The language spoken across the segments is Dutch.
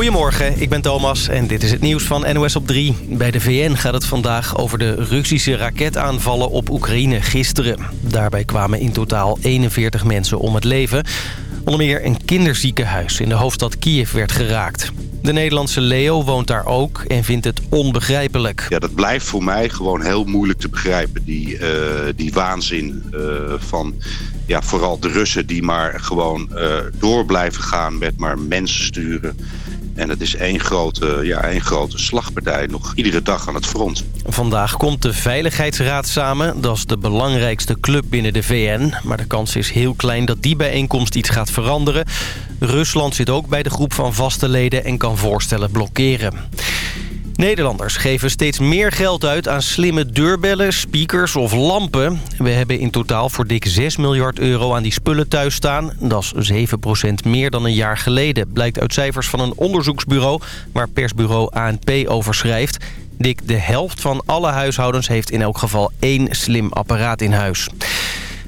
Goedemorgen, ik ben Thomas en dit is het nieuws van NOS op 3. Bij de VN gaat het vandaag over de Russische raketaanvallen op Oekraïne gisteren. Daarbij kwamen in totaal 41 mensen om het leven. Onder meer een kinderziekenhuis in de hoofdstad Kiev werd geraakt. De Nederlandse Leo woont daar ook en vindt het onbegrijpelijk. Ja, dat blijft voor mij gewoon heel moeilijk te begrijpen. Die, uh, die waanzin uh, van ja, vooral de Russen die maar gewoon uh, door blijven gaan met maar mensen sturen. En het is één grote, ja, één grote slagpartij nog iedere dag aan het front. Vandaag komt de Veiligheidsraad samen. Dat is de belangrijkste club binnen de VN. Maar de kans is heel klein dat die bijeenkomst iets gaat veranderen. Rusland zit ook bij de groep van vaste leden en kan voorstellen blokkeren. Nederlanders geven steeds meer geld uit aan slimme deurbellen, speakers of lampen. We hebben in totaal voor dik 6 miljard euro aan die spullen thuis staan. Dat is 7% meer dan een jaar geleden. Blijkt uit cijfers van een onderzoeksbureau waar persbureau ANP over schrijft. Dik de helft van alle huishoudens heeft in elk geval één slim apparaat in huis.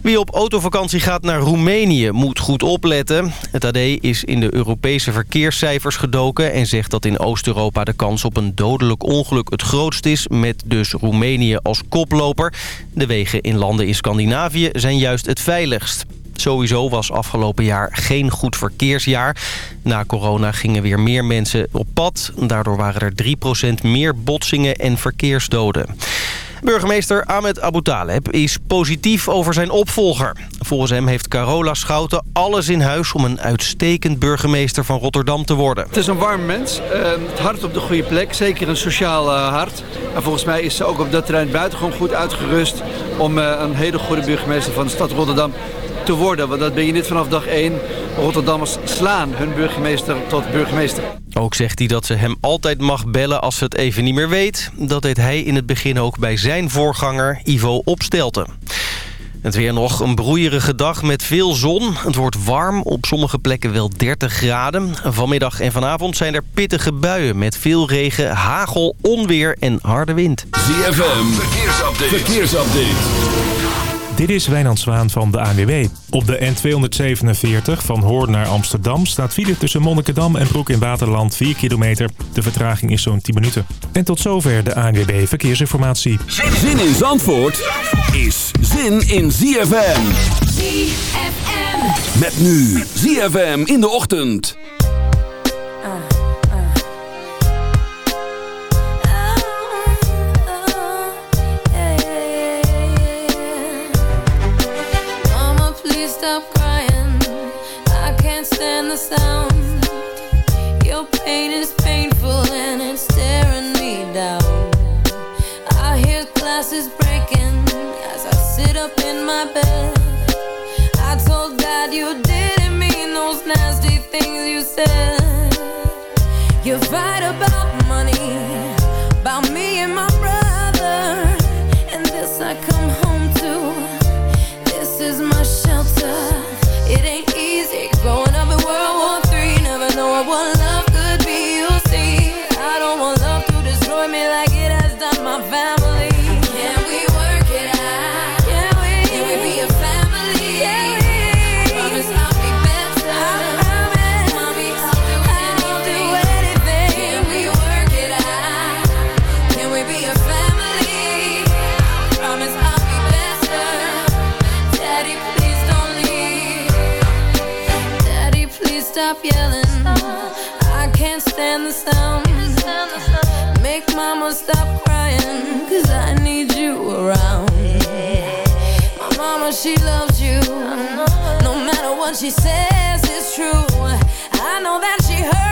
Wie op autovakantie gaat naar Roemenië moet goed opletten. Het AD is in de Europese verkeerscijfers gedoken... en zegt dat in Oost-Europa de kans op een dodelijk ongeluk het grootst is... met dus Roemenië als koploper. De wegen in landen in Scandinavië zijn juist het veiligst. Sowieso was afgelopen jaar geen goed verkeersjaar. Na corona gingen weer meer mensen op pad. Daardoor waren er 3% meer botsingen en verkeersdoden. Burgemeester Ahmed Abu Taleb is positief over zijn opvolger. Volgens hem heeft Carola Schouten alles in huis om een uitstekend burgemeester van Rotterdam te worden. Het is een warm mens, het hart op de goede plek, zeker een sociaal hart. En volgens mij is ze ook op dat terrein buitengewoon goed uitgerust om een hele goede burgemeester van de stad Rotterdam te worden. Want dat ben je niet vanaf dag 1. Rotterdammers slaan hun burgemeester tot burgemeester. Ook zegt hij dat ze hem altijd mag bellen als ze het even niet meer weet. Dat deed hij in het begin ook bij zijn voorganger Ivo Opstelten. Het weer nog een broeierige dag met veel zon. Het wordt warm, op sommige plekken wel 30 graden. Vanmiddag en vanavond zijn er pittige buien met veel regen, hagel, onweer en harde wind. ZFM, verkeersupdate. verkeersupdate. Dit is Wijnand Zwaan van de ANWB. Op de N247 van Hoorn naar Amsterdam staat file tussen Monnikendam en Broek in Waterland 4 kilometer. De vertraging is zo'n 10 minuten. En tot zover de ANWB Verkeersinformatie. Zin in Zandvoort is zin in ZFM. ZFM. Met nu ZFM in de ochtend. said you're right about stop yelling. I can't stand the sound. Make mama stop crying. Cause I need you around. My mama, she loves you. No matter what she says, it's true. I know that she hurts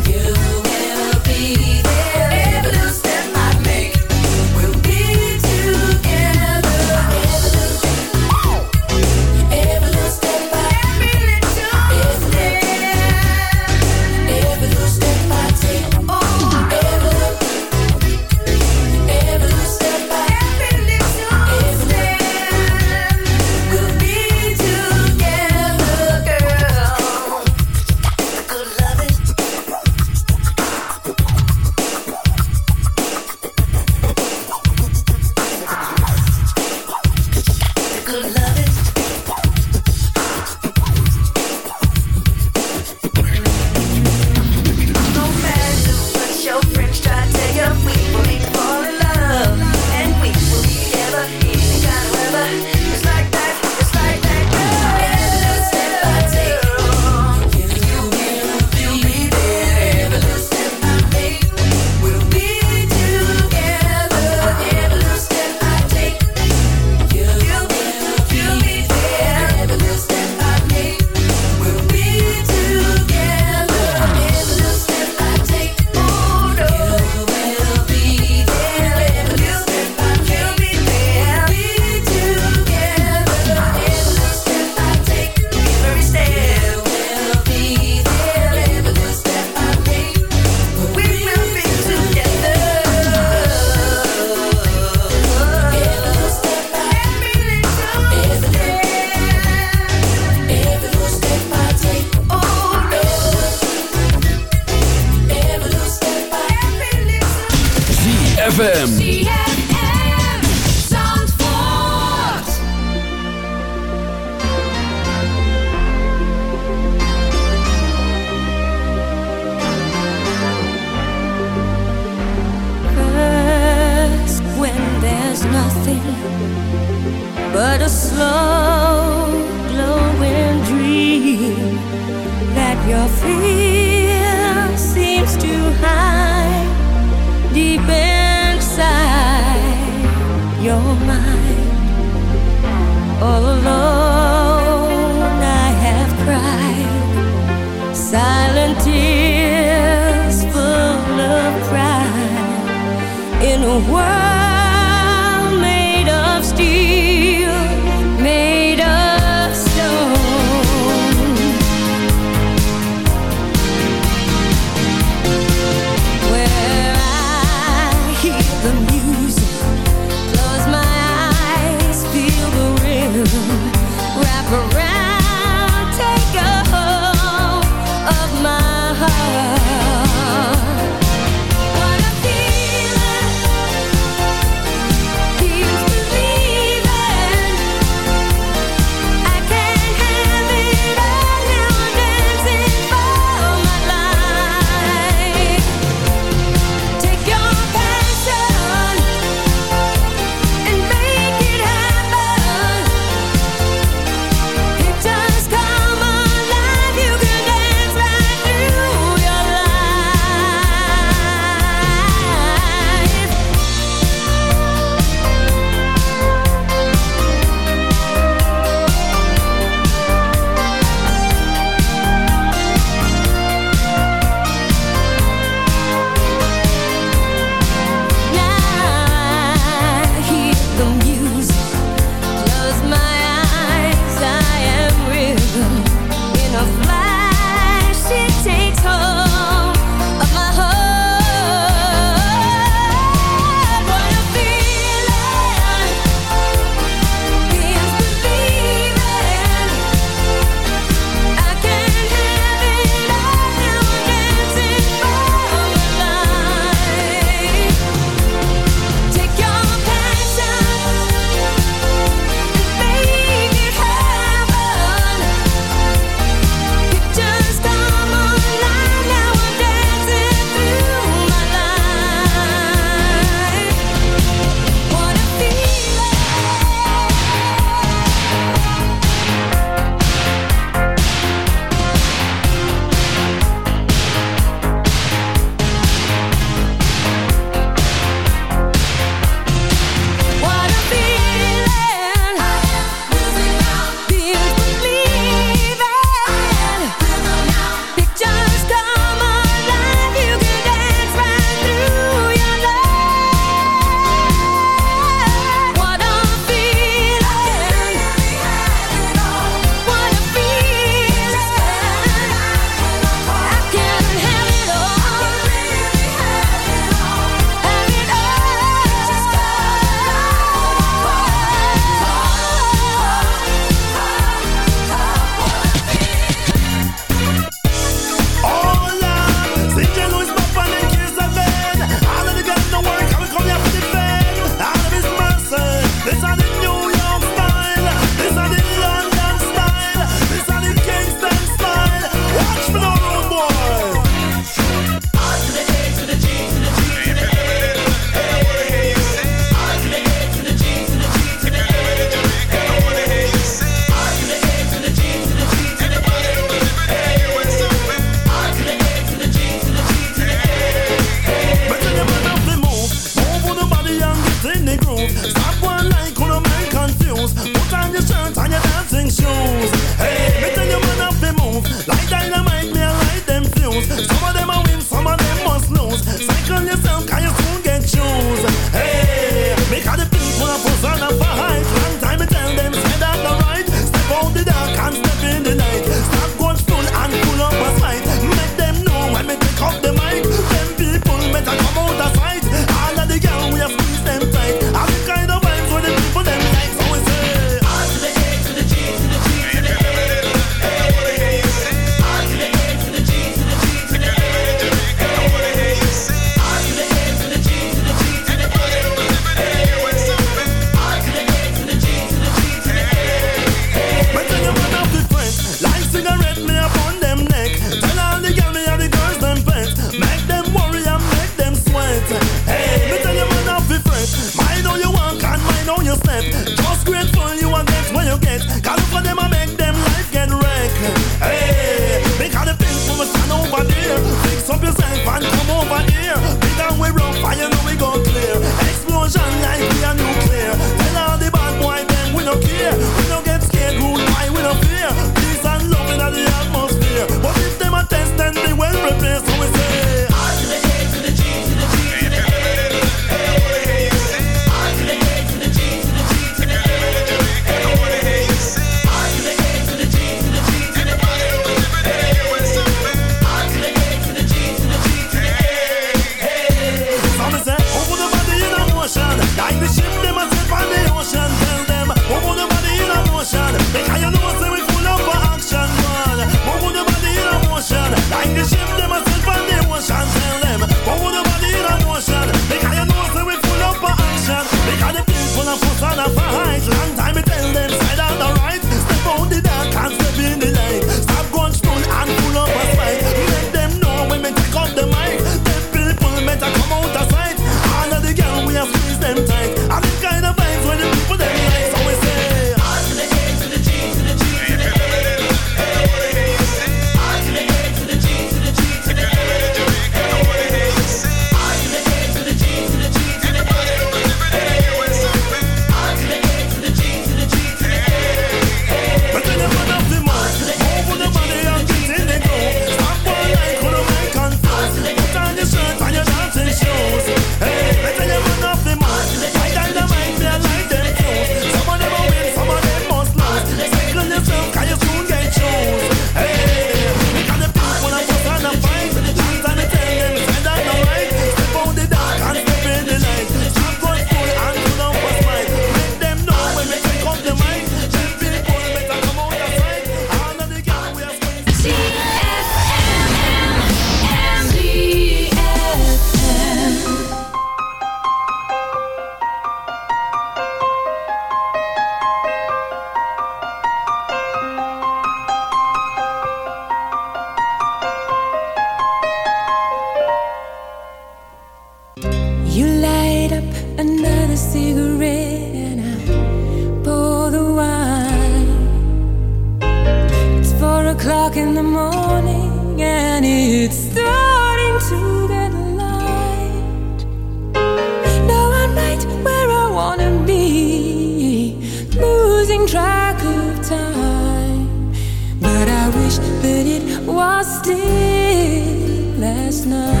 Krishna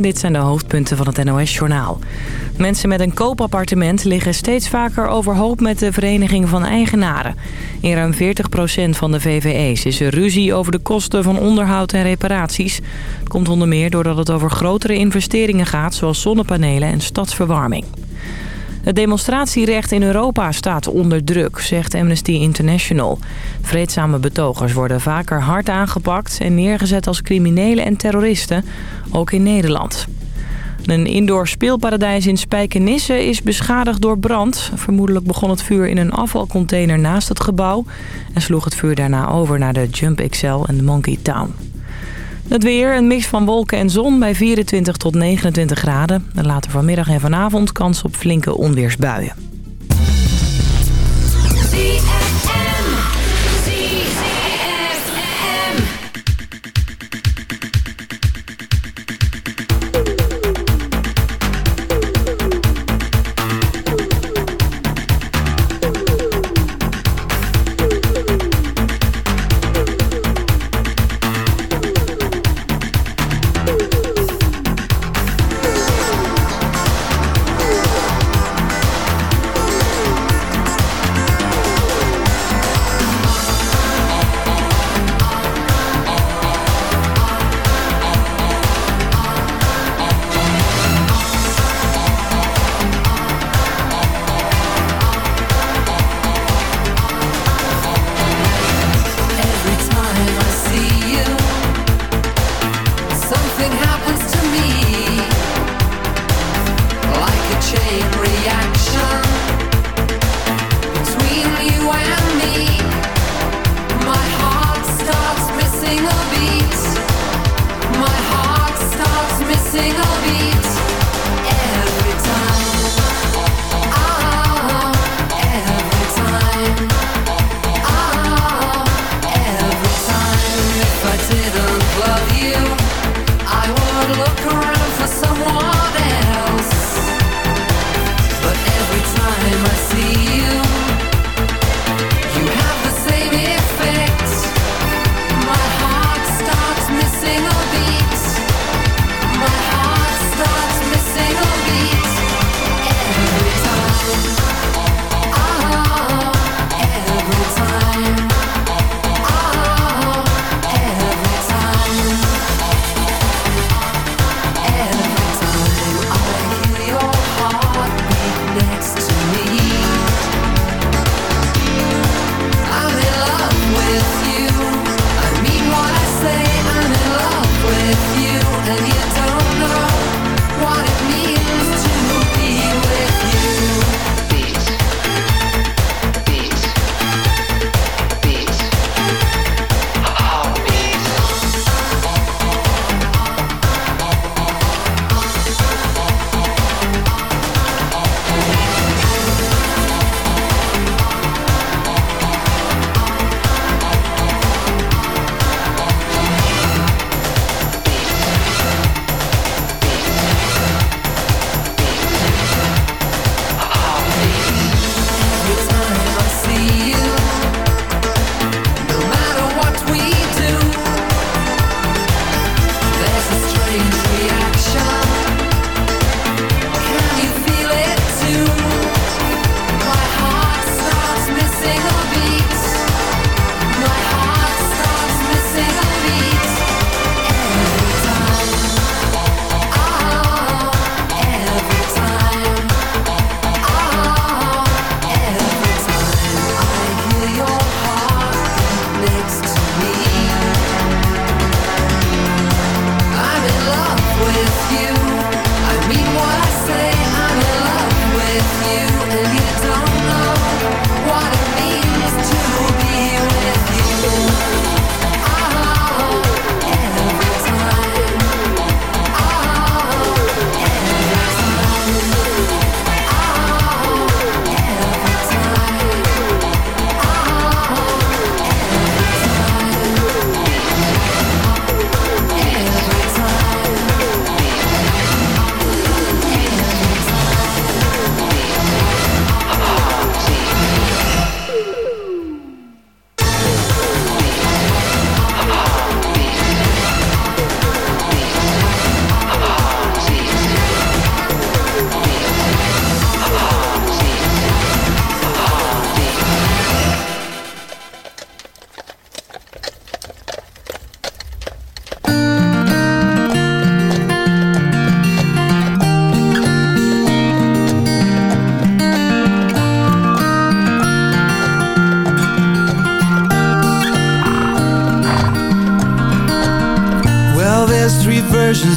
Dit zijn de hoofdpunten van het NOS-journaal. Mensen met een koopappartement liggen steeds vaker overhoop met de Vereniging van Eigenaren. In ruim 40% van de VVE's is er ruzie over de kosten van onderhoud en reparaties. Komt onder meer doordat het over grotere investeringen gaat, zoals zonnepanelen en stadsverwarming. Het demonstratierecht in Europa staat onder druk, zegt Amnesty International. Vreedzame betogers worden vaker hard aangepakt en neergezet als criminelen en terroristen, ook in Nederland. Een indoor speelparadijs in Spijkenisse is beschadigd door brand. Vermoedelijk begon het vuur in een afvalcontainer naast het gebouw... en sloeg het vuur daarna over naar de Jump XL en de Monkey Town. Het weer, een mix van wolken en zon bij 24 tot 29 graden. Later vanmiddag en vanavond kans op flinke onweersbuien.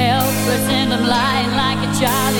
helpless and I'm lying like a child